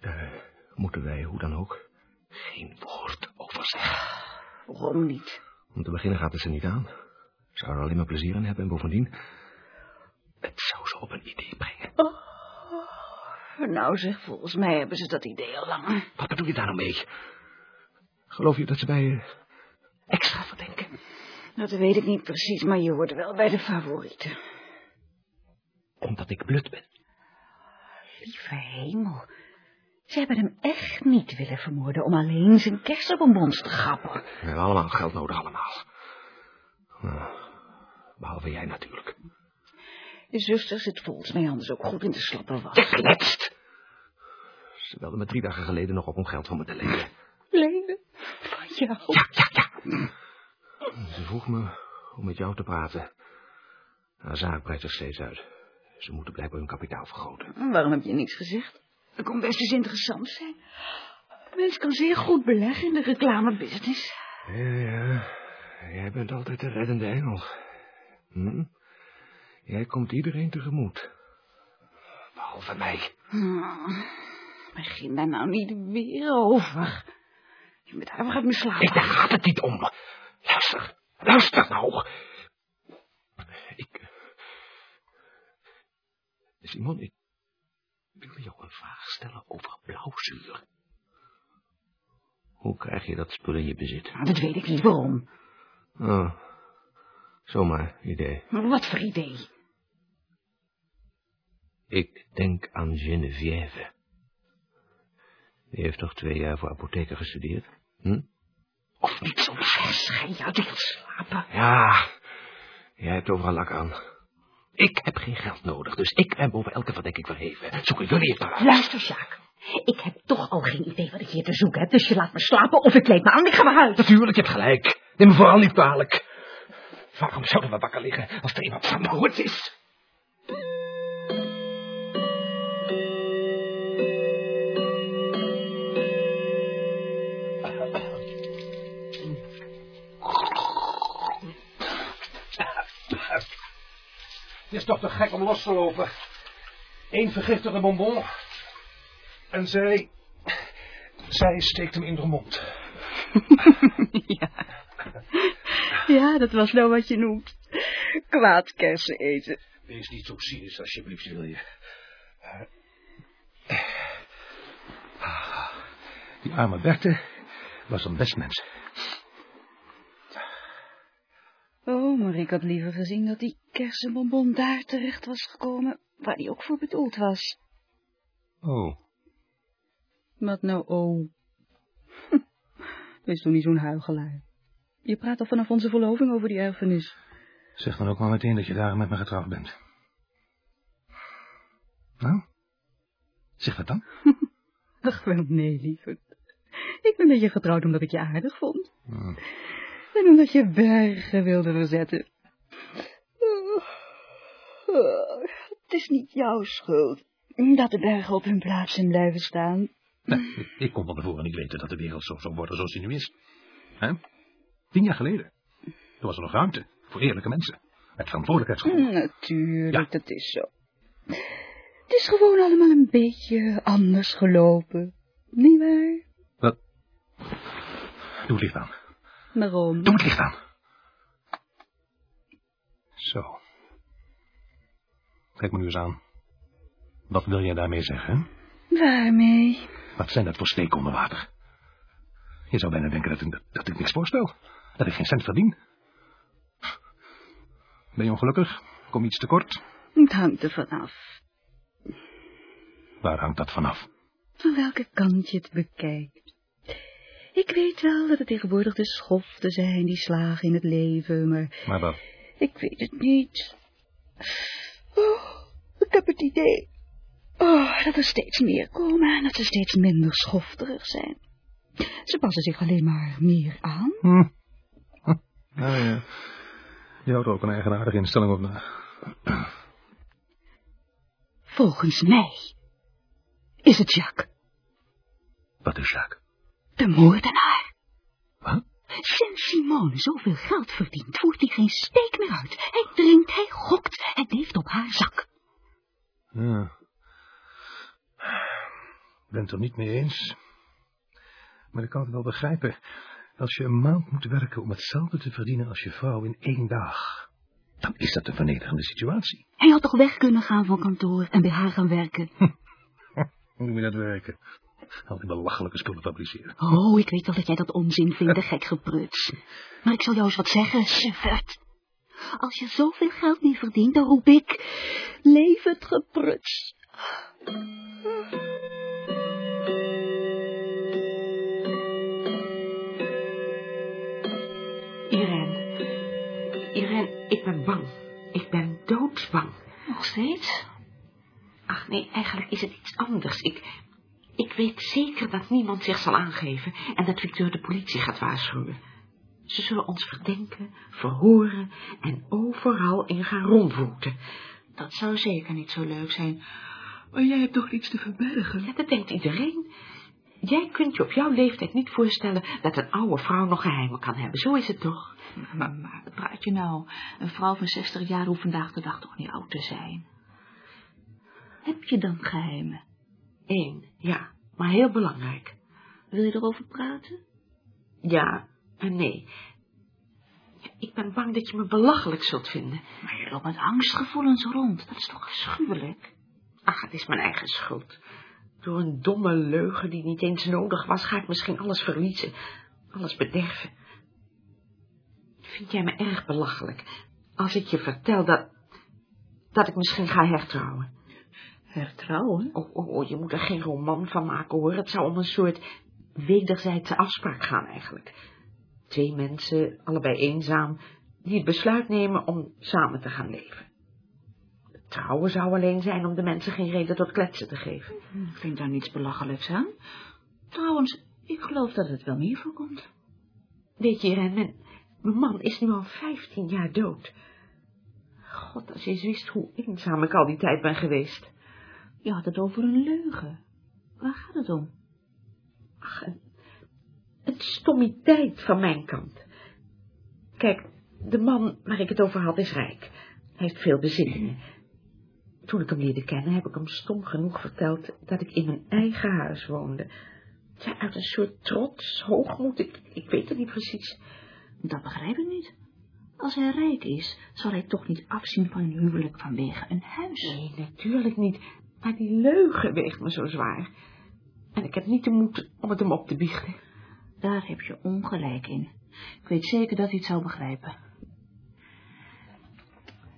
Daar moeten wij, hoe dan ook, geen woord over zeggen. Waarom niet? Om te beginnen gaat het ze niet aan. Zou er alleen maar plezier in hebben en bovendien... Het zou ze op een idee brengen. Nou zeg, volgens mij hebben ze dat idee al lang. Wat bedoel je daar nou mee? Geloof je dat ze bij verdenken? Dat weet ik niet precies, maar je hoort wel bij de favorieten. Omdat ik blut ben. Lieve hemel. Ze hebben hem echt niet willen vermoorden om alleen zijn kersenbonbons te grappen. We hebben allemaal geld nodig, allemaal. Nou, behalve jij natuurlijk. De zuster zit volgens mij anders ook goed in de slappe was. Je kletst! Ze belde me drie dagen geleden nog op om geld van me te lenen. Lenen? Van jou? Ja, ja, ja. Ze vroeg me om met jou te praten. Haar zaak breidt zich steeds uit. Ze moeten blijkbaar hun kapitaal vergroten. Waarom heb je niks gezegd? Dat kon best eens interessant zijn. Een mens kan zeer goed beleggen in de reclamebusiness. Ja, ja. Jij bent altijd de reddende engel. Hm? Jij komt iedereen tegemoet. Behalve mij. Hmm, begin daar nou niet weer over. Je bent even uit mijn slaap. Ik, daar gaat het niet om. Luister, luister nou. Ik... Simon, ik wil jou een vraag stellen over blauwzuur. Hoe krijg je dat spul in je bezit? Nou, dat weet ik niet waarom. Oh, zomaar idee. Wat voor idee? Ik denk aan Geneviève. Die heeft toch twee jaar voor apotheker gestudeerd? Hm? Of niet zo schijn je uit te slapen. Ja, jij hebt overal lak aan. Ik heb geen geld nodig, dus ik ben boven elke verdenking verheven. Zoeken jullie het maar uit. Luister, Jacques. Ik heb toch al geen idee wat ik hier te zoeken heb, dus je laat me slapen of ik kleed me aan en ik ga naar huis. Natuurlijk, je hebt gelijk. Neem me vooral niet kwalijk. Waarom zouden we wakker liggen als er iemand vermoord is? Is toch te gek om los te lopen. Eén vergiftigde bonbon. En zij... Zij steekt hem in de mond. ja. ja, dat was nou wat je noemt. Kwaad kersen eten. Wees niet zo cynisch, alsjeblieft, wil je. Die arme Berthe was een best mens. Oh, maar ik had liever gezien dat die kersenbonbon daar terecht was gekomen, waar die ook voor bedoeld was. Oh, Wat nou, oh? Wees toch niet zo'n huigelaar. Je praat al vanaf onze verloving over die erfenis. zeg dan ook maar meteen dat je daar met me getrouwd bent. Nou, zeg wat dan? Ach, wel nee, lieverd. Ik ben met je getrouwd omdat ik je aardig vond. Hmm. En omdat je bergen wilde verzetten. Oh, oh, Het is niet jouw schuld dat de bergen op hun plaats zijn blijven staan. Nee, ik- kon van tevoren niet weten dat de wereld zo zou worden zoals die nu is. Hè? Tien jaar geleden. Toen was er nog ruimte voor eerlijke mensen. Met verantwoordelijkheidsgevoel. Hm, Natuurlijk, Ja. dat is zo. Het is gewoon allemaal een beetje anders gelopen. Niet waar? Wat? Doe het licht aan. Waarom? Doe het licht aan. Zo. Kijk me nu eens aan. Wat wil jij daarmee zeggen? Waarmee? Wat zijn dat voor steken onder water? Je zou bijna denken dat, ik- dat ik niks voorstel. Dat ik geen cent verdien. Ben je ongelukkig? Kom iets tekort? Het hangt er vanaf. Waar hangt dat vanaf? Van welke kant je het bekijkt. Ik weet wel dat er tegenwoordig de schoften zijn die slagen in het leven, maar Maar wat? ik weet het niet. Oh, ik heb het idee oh, dat er steeds meer komen en dat ze steeds minder schofterig zijn. Ze passen zich alleen maar meer aan. Hm. Hm. Nou ja. Je houdt er ook een eigenaardige instelling op na. Volgens mij is het Jacques, Wat is Jacques? De moordenaar. Wat? Sinds Simone zoveel geld verdient, voert hij geen steek meer uit. Hij drinkt, hij gokt, hij leeft op haar zak. Ja. Ik ben het er niet mee eens. Maar ik kan het wel begrijpen. Als je een maand moet werken om hetzelfde te verdienen als je vrouw in één dag, dan is dat een vernederende situatie. Hij had toch weg kunnen gaan van kantoor en bij haar gaan werken. Hoe noem je dat werken? Al die belachelijke spullen fabriceren. Oh, ik weet wel dat jij dat onzin vindt, de gek gepruts. Maar ik zal jou eens wat zeggen, suffert. Als je zoveel geld niet verdient, dan roep ik, leef het gepruts. Irene, Irene, ik ben bang. Ik ben doodsbang. Nog steeds? Ach nee, eigenlijk is het iets anders. Ik, ik weet zeker dat niemand zich zal aangeven en dat Victor de politie gaat waarschuwen. Ze zullen ons verdenken, verhoren en overal in gaan rondvoeten. Dat zou zeker niet zo leuk zijn. Maar jij hebt toch niets te verbergen? Ja, dat denkt iedereen. Jij kunt je op jouw leeftijd niet voorstellen dat een oude vrouw nog geheimen kan hebben. Zo is het toch? Maar, maar wat praat je nou? Een vrouw van 60 jaar hoeft vandaag de dag toch niet oud te zijn? Heb je dan geheimen? Eén, ja, maar heel belangrijk. Wil je erover praten? Ja en nee. Ik ben bang dat je me belachelijk zult vinden. Maar je loopt met angstgevoelens rond. Dat is toch afschuwelijk? Ach, het is mijn eigen schuld. Door een domme leugen die niet eens nodig was, ga ik misschien alles verliezen. Alles bederven. Vind jij me erg belachelijk als ik je vertel dat, dat ik misschien ga hertrouwen? Hertrouwen? Oh, oh, oh, je moet er geen roman van maken hoor. Het zou om een soort wederzijdse afspraak gaan eigenlijk. Twee mensen, allebei eenzaam, die het besluit nemen om samen te gaan leven. Trouwen zou alleen zijn om de mensen geen reden tot kletsen te geven. Ik vind daar niets belachelijks aan. Trouwens, ik geloof dat het wel meer voorkomt. Weet je, Irene, mijn, mijn man is nu al vijftien jaar dood. God, als je eens wist hoe eenzaam ik al die tijd ben geweest. Je had het over een leugen. Waar gaat het om? Ach, een, een stommiteit van mijn kant. Kijk, de man waar ik het over had is rijk. Hij heeft veel bezittingen. Toen ik hem leerde kennen, heb ik hem stom genoeg verteld dat ik in mijn eigen huis woonde. Ja, uit een soort trots, hoogmoed, ik, ik weet het niet precies. Dat begrijp ik niet. Als hij rijk is, zal hij toch niet afzien van een huwelijk vanwege een huis. Nee, natuurlijk niet. Maar die leugen weegt me zo zwaar. En ik heb niet de moed om het hem op te biechten. Daar heb je ongelijk in. Ik weet zeker dat hij het zou begrijpen.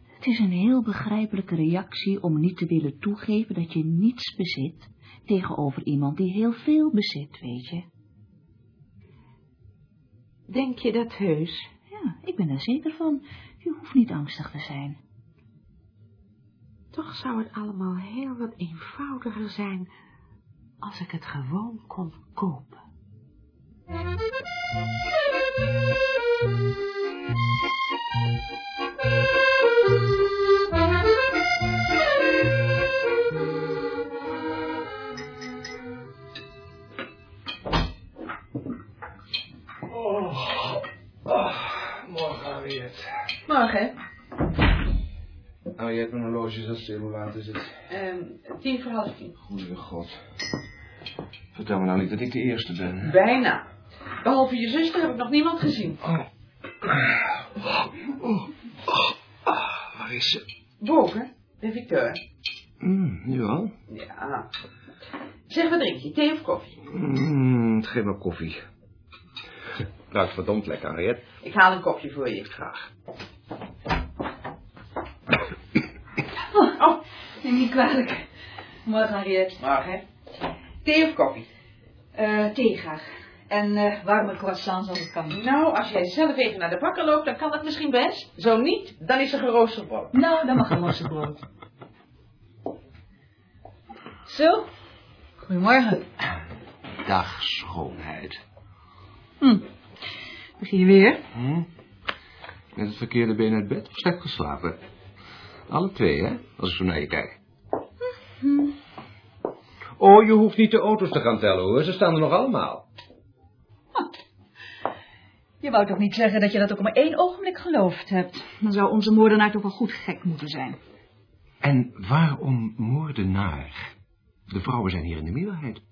Het is een heel begrijpelijke reactie om niet te willen toegeven dat je niets bezit tegenover iemand die heel veel bezit, weet je. Denk je dat heus? Ja, ik ben er zeker van. Je hoeft niet angstig te zijn. Toch zou het allemaal heel wat eenvoudiger zijn als ik het gewoon kon kopen. morgen, Harriet. Morgen. Harriet, mijn horloge is stil. Hoe laat is het? Um, tien voor half tien. Goede god. Vertel me nou niet dat ik de eerste ben. Bijna. Behalve je zuster heb ik nog niemand gezien. Oh. Oh. Oh. Waar is ze? Boven, bij Victor. Mm, nu al? Ja. Zeg, wat drink je? Thee of koffie? Mm, geef maar koffie. Ruikt verdomd lekker, Harriet. Ik haal een kopje voor je. Graag. Neem niet kwalijk. Morgen, Harriet. Morgen. Thee of koffie? Eh, thee graag. En eh, warme croissants als het kan. Nou, als jij zelf even naar de bakker loopt, dan kan dat misschien best. Zo niet, dan is er geroosterd brood. Nou, dan mag een brood. Zo. Goedemorgen. Dag, schoonheid. Hm. Begin je weer? Hm? Met het verkeerde been uit bed of slecht geslapen? Alle twee, hè? Als ik zo naar je kijk. Oh, je hoeft niet de auto's te gaan tellen, hoor. Ze staan er nog allemaal. Je wou toch niet zeggen dat je dat ook maar één ogenblik geloofd hebt? Dan zou onze moordenaar toch wel goed gek moeten zijn. En waarom moordenaar? De vrouwen zijn hier in de meerderheid.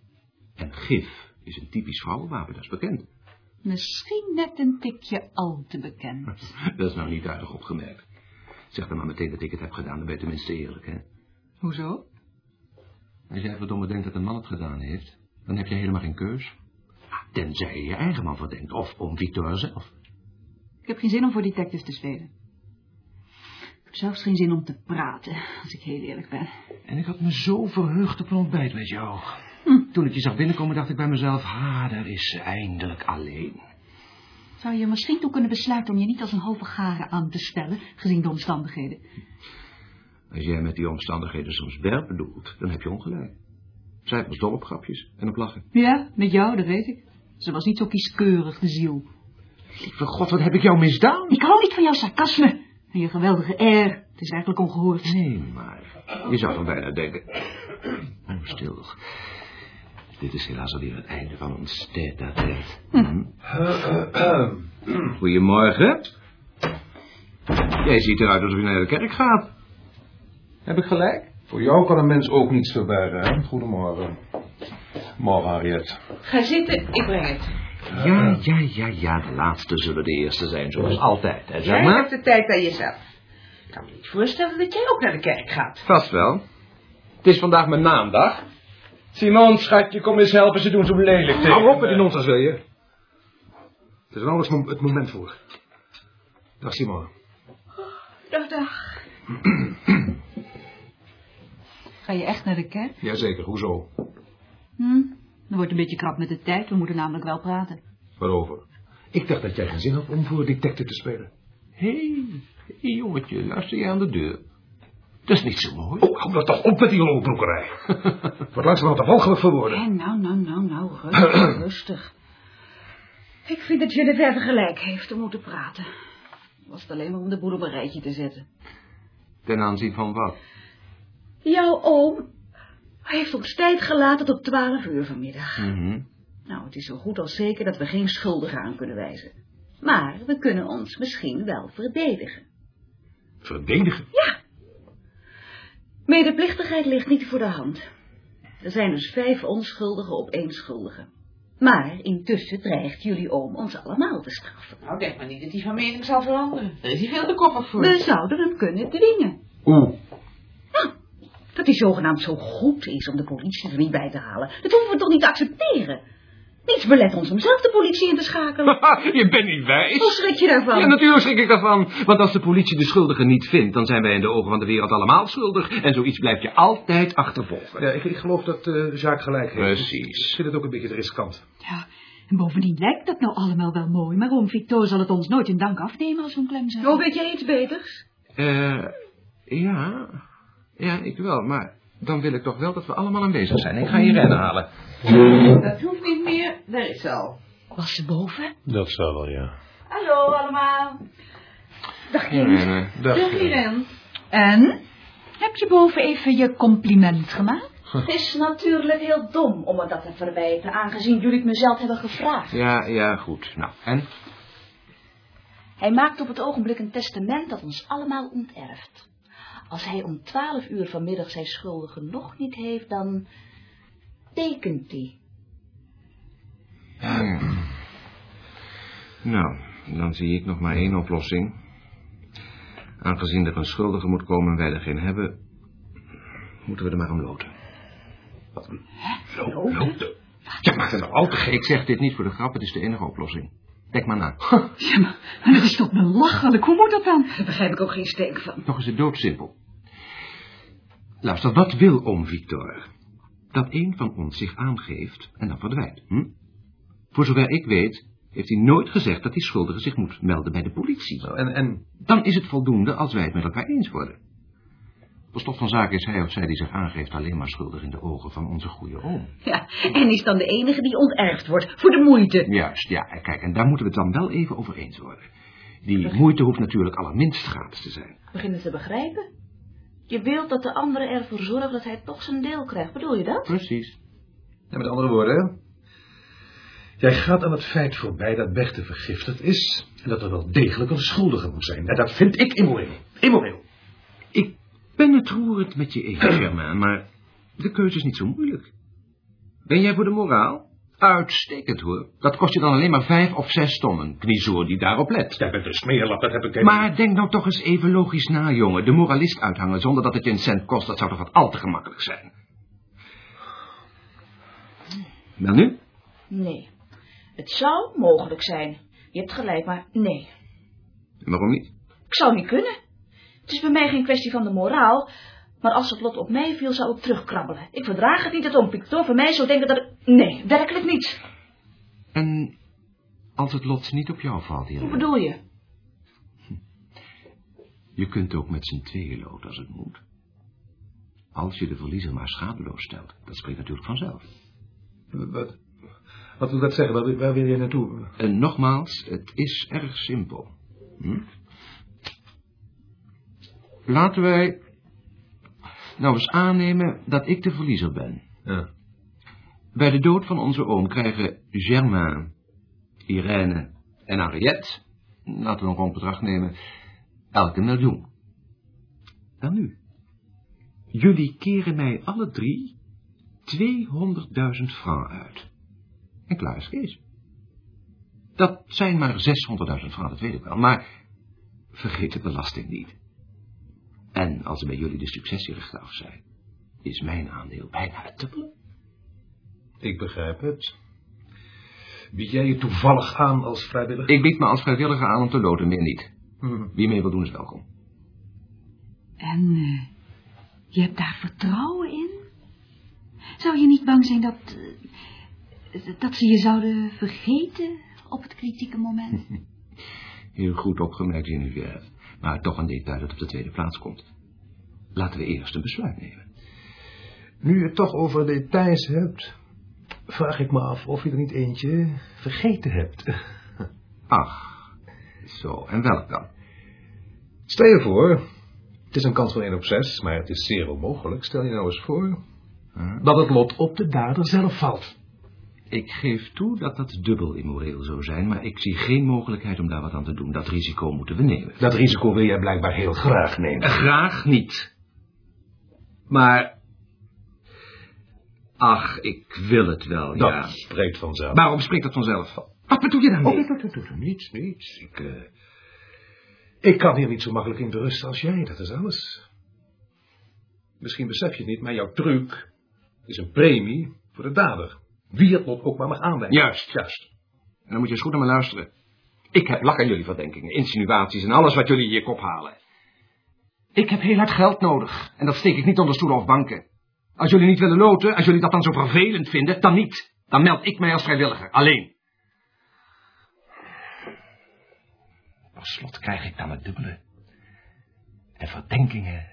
En gif is een typisch vrouwenwapen, dat is bekend. Misschien net een tikje al te bekend. Dat is nou niet aardig opgemerkt. Zeg dan maar meteen dat ik het heb gedaan, dan ben je tenminste eerlijk, hè? Hoezo? Als jij verdomme denkt dat een man het gedaan heeft, dan heb je helemaal geen keus. Tenzij je je eigen man verdenkt, of om Victor zelf. Ik heb geen zin om voor detective te spelen. Ik heb zelfs geen zin om te praten, als ik heel eerlijk ben. En ik had me zo verheugd op een ontbijt met jou. Hm. Toen ik je zag binnenkomen, dacht ik bij mezelf, ah, daar is ze eindelijk alleen. Zou je misschien toe kunnen besluiten om je niet als een halve garen aan te stellen, gezien de omstandigheden? Als jij met die omstandigheden soms Bert bedoelt, dan heb je ongelijk. Zij was dol op grapjes en op lachen. Ja, met jou, dat weet ik. Ze was niet zo kieskeurig, de ziel. Lieve god, wat heb ik jou misdaan? Ik hou niet van jouw sarcasme en je geweldige air. Het is eigenlijk ongehoord. Nee, maar je zou dan bijna denken... Oh, stil. Dit is helaas alweer het einde van ons tête-à-tête. Hm. Goedemorgen. Jij ziet eruit alsof je naar de kerk gaat. Heb ik gelijk? Voor jou kan een mens ook niets verbergen, hè? Goedemorgen. Morgen, Harriet. Ga zitten, ik breng het. Ja, ja, ja, ja. De laatste zullen de eerste zijn, zoals altijd. Hè, zeg Jij maar. hebt de tijd aan jezelf. Ik kan me niet voorstellen dat jij ook naar de kerk gaat. Vast wel. Het is vandaag mijn naamdag. Simon, schatje, kom eens helpen. Ze doen zo lelijk tegen Hou op me. met die nonsens, wil je? Het is alles mom- het moment voor. Dag, Simon. Dag, dag. Ga je echt naar de kerk? Jazeker, hoezo? Hm, dan wordt een beetje krap met de tijd. We moeten namelijk wel praten. Waarover? Ik dacht dat jij geen zin had om voor detective te spelen. Hé, hey, hey, jongetje, luister je aan de deur. Dat is niet zo mooi. Oh, hou dat toch op met die lolbroekerij. Wordt langzamerhand te walgelijk voor woorden. Hé, nou, nou, nou, nou, rustig, rustig. Ik vind dat Geneviève gelijk heeft om moeten praten. Was het alleen maar om de boel op een rijtje te zetten. Ten aanzien van wat? Jouw oom heeft ons tijd gelaten tot twaalf uur vanmiddag. Mhm. Nou, het is zo goed als zeker dat we geen schuldigen aan kunnen wijzen. Maar we kunnen ons misschien wel verdedigen. Verdedigen? Medeplichtigheid ligt niet voor de hand. Er zijn dus vijf onschuldigen op één schuldige. Maar intussen dreigt jullie oom ons allemaal te straffen. Nou, denk maar niet dat hij van mening zal veranderen. Daar is hij veel te koppig voor. We zouden hem kunnen dwingen. Oeh. Dat hij zogenaamd zo goed is om de politie er niet bij te halen. Dat hoeven we toch niet te accepteren. Niets belet ons om zelf de politie in te schakelen. je bent niet wijs. Hoe schrik je daarvan? Ja, natuurlijk schrik ik daarvan. Want als de politie de schuldige niet vindt, dan zijn wij in de ogen van de wereld allemaal schuldig. En zoiets blijf je altijd achtervolgen. Ja, ik, ik geloof dat eh Jacques gelijk heeft. Precies. Ik vind het ook een beetje riskant. Ja, en bovendien lijkt dat nou allemaal wel mooi, maar oom Victor zal het ons nooit in dank afnemen als we een klem zijn. Oh, weet jij iets beters? Eh, ja. Ja, ik wel, maar dan wil ik toch wel dat we allemaal aanwezig zijn. Ik ga je rennen halen. Dat hoeft niet meer, daar is ze al. Was ze boven? Dat zou wel, ja. Hallo allemaal. Dag Rennen. Dag. Irene. En? Heb je boven even je compliment gemaakt? Het is natuurlijk heel dom om me dat te verwijten, aangezien jullie het mezelf hebben gevraagd. Ja, ja, goed. Nou, en? Hij maakt op het ogenblik een testament dat ons allemaal onterft. Als hij om twaalf uur vanmiddag zijn schuldige nog niet heeft, dan tekent hij. Nou, dan zie ik nog maar één oplossing. Aangezien er een schuldige moet komen en wij er geen hebben, moeten we er maar om loten. Loten? Ja, maak het nou al te gek. Ik zeg dit niet voor de grap, het is de enige oplossing. Denk maar na. Ja, maar, maar dat is toch belachelijk. Hoe moet dat dan? Daar begrijp ik ook geen steek van. Toch is het doodsimpel. Luister, wat wil oom Victor? Dat een van ons zich aangeeft en dan verdwijnt. Hm? Voor zover ik weet, heeft hij nooit gezegd dat die schuldige zich moet melden bij de politie. Nou, En, en Dan is het voldoende als wij het met elkaar eens worden. Op slot van zaken is hij of zij die zich aangeeft alleen maar schuldig in de ogen van onze goede oom. Ja, en is dan de enige die onterfd wordt voor de moeite. Juist, ja, kijk, en daar moeten we het dan wel even over eens worden. Die moeite hoeft natuurlijk allerminst gratis te zijn. Beginnen te begrijpen? Je wilt dat de andere ervoor zorgen dat hij toch zijn deel krijgt. Bedoel je dat? Precies. Ja, met andere woorden, jij gaat aan het feit voorbij dat Berthe vergiftigd is en dat er wel degelijk een schuldige moet zijn. En dat vind ik immoreel. Immoreel. Ik ben het roerend met je eens, Germain, maar de keuze is niet zo moeilijk. Ben jij voor de moraal? Uitstekend hoor. Dat kost je dan alleen maar vijf of zes tonnen. Kniezoor die daarop let. Jij bent een smeerlap, dat heb ik helemaal Maar denk nou toch eens even logisch na, jongen. De moralist uithangen zonder dat het je een cent kost, dat zou toch wat al te gemakkelijk zijn. Wel nu? Nee. Het zou mogelijk zijn. Je hebt gelijk, maar nee. Waarom niet? Ik zou niet kunnen. Het is bij mij geen kwestie van de moraal, maar als het lot op mij viel, zou ik terugkrabbelen. Ik verdraag het niet dat oom Victor van mij zou denken dat ik... Nee, werkelijk niet. En als het lot niet op jou valt, Hoe bedoel je? Je kunt ook met z'n tweeën loten als het moet. Als je de verliezer maar schadeloos stelt. Dat spreekt natuurlijk vanzelf. Wat, wat wil dat zeggen? Waar, waar wil je naartoe? En nogmaals, het is erg simpel. Hm? Laten wij nou eens aannemen dat ik de verliezer ben. Ja. Bij de dood van onze oom krijgen Germain, Irene en Henriette, laten we een rond bedrag nemen, elk een miljoen. Dan nu. Jullie keren mij alle drie 200.000 francs uit. En klaar is Kees. Dat zijn maar 600.000 francs, dat weet ik wel, maar vergeet de belasting niet. En als er bij jullie de successierechten af zijn, is mijn aandeel bijna het dubbele. Ik begrijp het. Bied jij je toevallig aan als vrijwilliger? Ik bied me als vrijwilliger aan om te loten, meer niet. Hm. Wie mee wil doen is welkom. En eh, je hebt daar vertrouwen in? Zou je niet bang zijn dat, eh, dat ze je zouden vergeten op het kritieke moment? Heel goed opgemerkt, Geneviève. Maar toch een detail dat op de tweede plaats komt. Laten we eerst een besluit nemen. Nu je het toch over details hebt, vraag ik me af of je er niet eentje vergeten hebt. Ach, zo, en welk dan? Stel je voor, het is een kans van 1 op 6, maar het is zeer onmogelijk. Stel je nou eens voor dat het lot op de dader zelf valt. Ik geef toe dat dat dubbel immoreel zou zijn, maar ik zie geen mogelijkheid om daar wat aan te doen. Dat risico moeten we nemen. Dat risico wil jij blijkbaar heel graag nemen. Graag niet. Maar... Ach, ik wil het wel, Dat ja. spreekt vanzelf. Waarom spreekt dat vanzelf? Wat bedoel je daarmee? Oh, doe, niets, niets. Ik, eh, ik kan hier niet zo makkelijk in berusten als jij, dat is alles. Misschien besef je het niet, maar jouw truc is een premie voor de dader. Wie het lot ook maar mag aanwijzen. Juist, juist. En dan moet je eens goed naar me luisteren. Ik heb lak aan jullie verdenkingen, insinuaties en alles wat jullie in je kop halen. Ik heb heel hard geld nodig. En dat steek ik niet onder stoelen of banken. Als jullie niet willen loten, als jullie dat dan zo vervelend vinden, dan niet. Dan meld ik mij als vrijwilliger, alleen. Per slot krijg ik dan het dubbele. En verdenkingen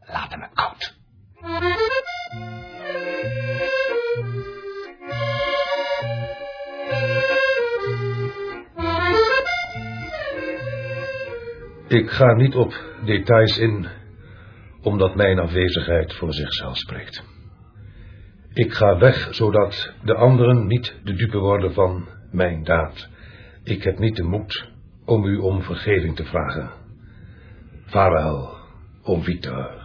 laten me koud. Ik ga niet op details in, omdat mijn afwezigheid voor zichzelf spreekt. Ik ga weg, zodat de anderen niet de dupe worden van mijn daad. Ik heb niet de moed om u om vergeving te vragen. Vaarwel, oom Victor.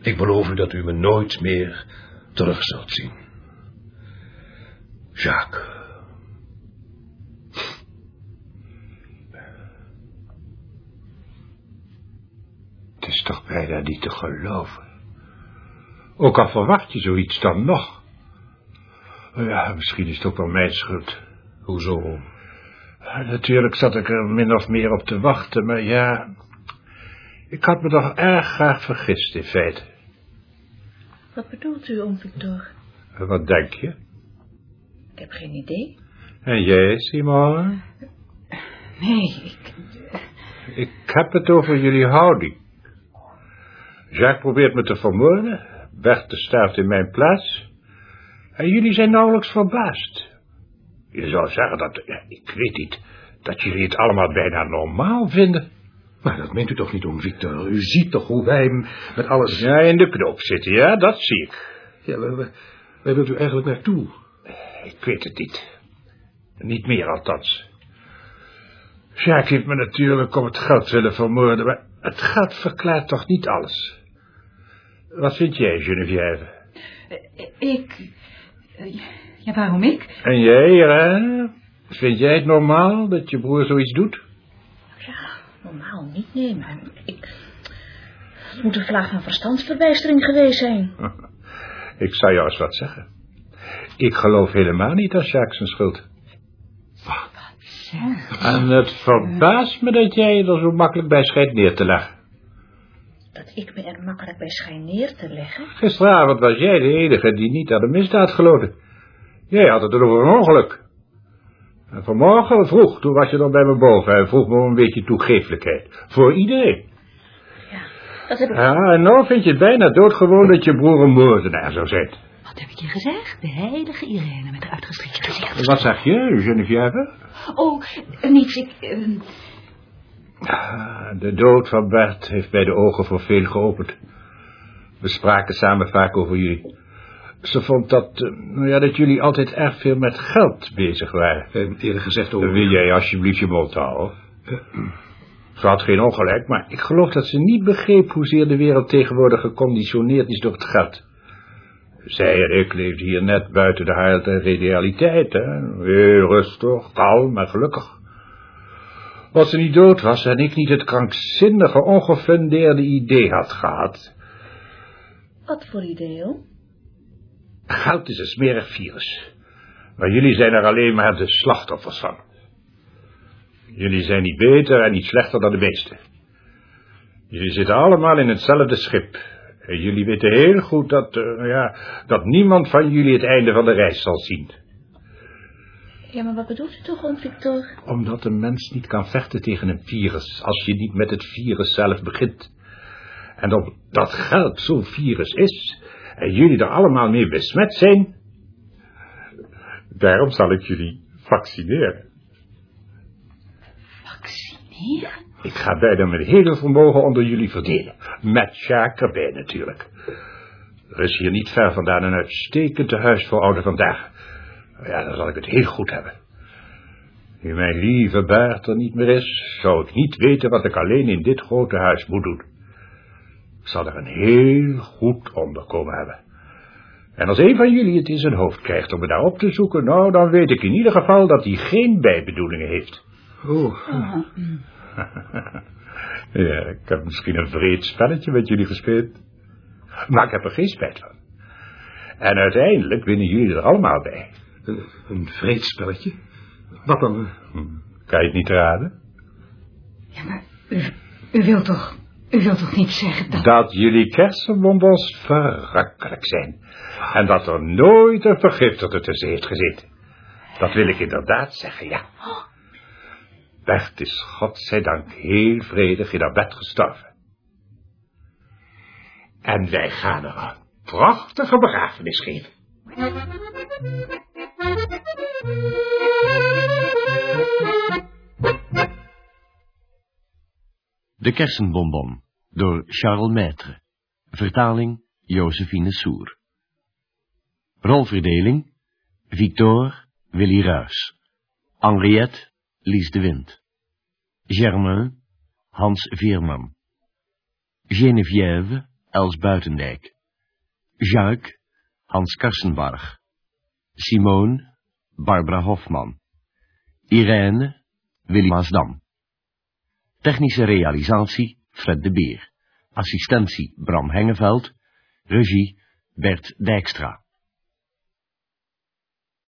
Ik beloof u dat u me nooit meer terug zult zien. Jacques. Het is toch bijna niet te geloven. Ook al verwacht je zoiets dan nog. Ja, misschien is het ook wel mijn schuld. Hoezo? Natuurlijk zat ik er min of meer op te wachten, maar ja... Ik had me toch erg graag vergist, in feite. Wat bedoelt u, oom Victor? Wat denk je? Ik heb geen idee. En jij, Simon? Nee, ik... Ik heb het over jullie houding. Jacques probeert me te vermoorden. Berthe sterft in mijn plaats. En jullie zijn nauwelijks verbaasd. Je zou zeggen dat, ja, ik weet niet, dat jullie het allemaal bijna normaal vinden. Maar dat meent u toch niet, oom Victor? U ziet toch hoe wij met alles... Ja, in de knoop zitten, ja, dat zie ik. Ja, waar, waar, waar wilt u eigenlijk naartoe? Ik weet het niet. Niet meer althans. Jacques heeft me natuurlijk om het geld willen vermoorden, maar het geld verklaart toch niet alles. Wat vind jij, Geneviève? Ik... Ja, waarom ik? En jij, hè? Vind jij het normaal dat je broer zoiets doet? Ja, normaal niet, nee, maar ik... Het moet een vlaag van verstandsverbijstering geweest zijn. Ik zou jou eens wat zeggen. Ik geloof helemaal niet aan Jacques zijn schuld. En het verbaast me dat jij er zo makkelijk bij schijnt neer te leggen. Ik me er makkelijk bij schijn neer te leggen? Gisteravond was jij de enige die niet aan de misdaad geloofde. Jij had het over een ongeluk. En vanmorgen vroeg, toen was je dan bij me boven en vroeg me om een beetje toegeeflijkheid. Voor iedereen. Dat heb ik... Ja, en nou vind je het bijna doodgewoon dat je broer een moordenaar zou zijn. Wat heb ik je gezegd? De heilige Irene met haar uitgestrekt gezicht. Wat zeg je, Geneviève? Oh, niets, ik... eh, Ah, De dood van Bert heeft bij de ogen voor veel geopend. We spraken samen vaak over jullie. Ze vond dat, eh, nou ja, dat jullie altijd erg veel met geld bezig waren. Eh, eerder gezegd over... Wil jij alsjeblieft je mond houden? Ze had geen ongelijk, maar ik geloof dat ze niet begreep hoezeer de wereld tegenwoordig geconditioneerd is door het geld. Zij en ik leefden hier net buiten de en realiteit, hè. Heel rustig, kalm en gelukkig. Als ze niet dood was en ik niet het krankzinnige, ongefundeerde idee had gehad. Wat voor idee, oom? Geld is een smerig virus. Maar jullie zijn er alleen maar de slachtoffers van. Jullie zijn niet beter en niet slechter dan de meesten. Jullie zitten allemaal in hetzelfde schip. En jullie weten heel goed dat, eh, ja, dat niemand van jullie het einde van de reis zal zien. Ja, maar wat bedoelt u toch, oom Victor? Omdat een mens niet kan vechten tegen een virus als je niet met het virus zelf begint. En omdat geld zo'n virus is en jullie er allemaal mee besmet zijn, daarom zal ik jullie vaccineren. Vaccineren? Ik ga bijna mijn hele vermogen onder jullie verdelen. Met Sjaak erbij natuurlijk. Er is hier niet ver vandaan een uitstekend tehuis voor oude vandaag. Ja, dan zal ik het heel goed hebben. Nu mijn lieve Bert er niet meer is, zou ik niet weten wat ik alleen in dit grote huis moet doen. Ik zal er een heel goed onderkomen hebben. En als een van jullie het in zijn hoofd krijgt om me daar op te zoeken, nou, dan weet ik in ieder geval dat hij geen bijbedoelingen heeft. Oh, Ja, ik heb misschien een vreed spelletje met jullie gespeeld. Maar ik heb er geen spijt van. En uiteindelijk winnen jullie er allemaal bij. Een, een vreedspelletje? Wat dan? Kan je het niet raden? Ja, maar u, u wilt toch... U wilt toch niet zeggen dat... Dat jullie kersenbonbons verrukkelijk zijn. En dat er nooit een vergiftigde tussen heeft gezeten. Dat wil ik inderdaad zeggen, ja. Bert is godzijdank heel vredig in haar bed gestorven. En wij gaan er een prachtige begrafenis geven. De kersenbonbon door Charles Maître. Vertaling Josephine Soer. Rolverdeling Victor Willy Ruys. Henriette Lies de Wind. Germain Hans Veerman. Geneviève Els Buitendijk. Jacques Hans Karsenbarg. Simone Barbara Hofman. Irene Willy Maasdam. Technische realisatie Fred de Beer. Assistentie Bram Hengeveld. Regie Bert Dijkstra.